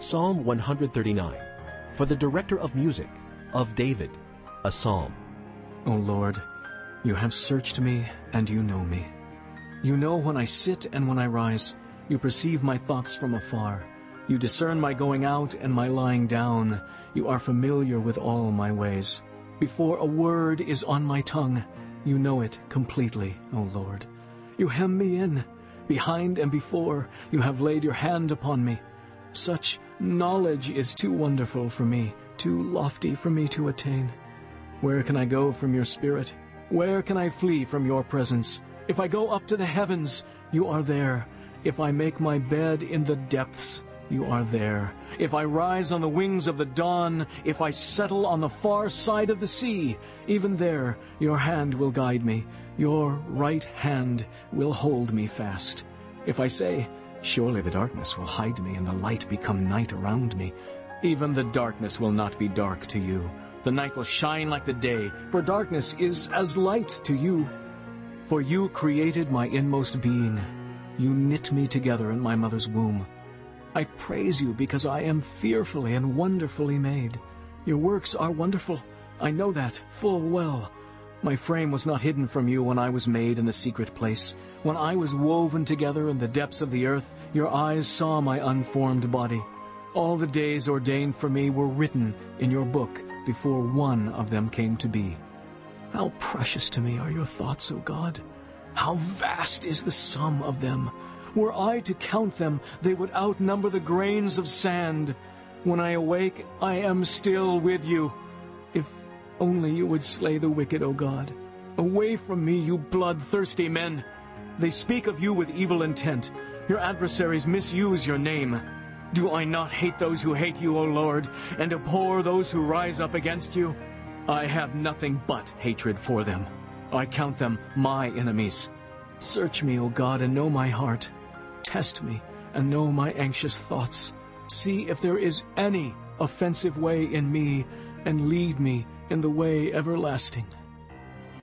Psalm 139, for the director of music, of David, a psalm. O Lord, you have searched me, and you know me. You know when I sit and when I rise. You perceive my thoughts from afar. You discern my going out and my lying down. You are familiar with all my ways. Before a word is on my tongue, you know it completely, O Lord. You hem me in. Behind and before, you have laid your hand upon me. Such knowledge is too wonderful for me, too lofty for me to attain. Where can I go from your spirit? Where can I flee from your presence? If I go up to the heavens, you are there. If I make my bed in the depths, you are there. If I rise on the wings of the dawn, if I settle on the far side of the sea, even there your hand will guide me. Your right hand will hold me fast. If I say, Surely the darkness will hide me and the light become night around me, even the darkness will not be dark to you. The night will shine like the day, for darkness is as light to you. For you created my inmost being. You knit me together in my mother's womb. I praise you because I am fearfully and wonderfully made. Your works are wonderful. I know that full well. My frame was not hidden from you when I was made in the secret place. When I was woven together in the depths of the earth, your eyes saw my unformed body. All the days ordained for me were written in your book before one of them came to be. How precious to me are your thoughts, O God! How vast is the sum of them! Were I to count them, they would outnumber the grains of sand. When I awake, I am still with you. If only you would slay the wicked, O God. Away from me, you bloodthirsty men! They speak of you with evil intent. Your adversaries misuse your name. Do I not hate those who hate you, O Lord, and abhor those who rise up against you? I have nothing but hatred for them. I count them my enemies. Search me, O God, and know my heart. Test me and know my anxious thoughts. See if there is any offensive way in me, and lead me in the way everlasting.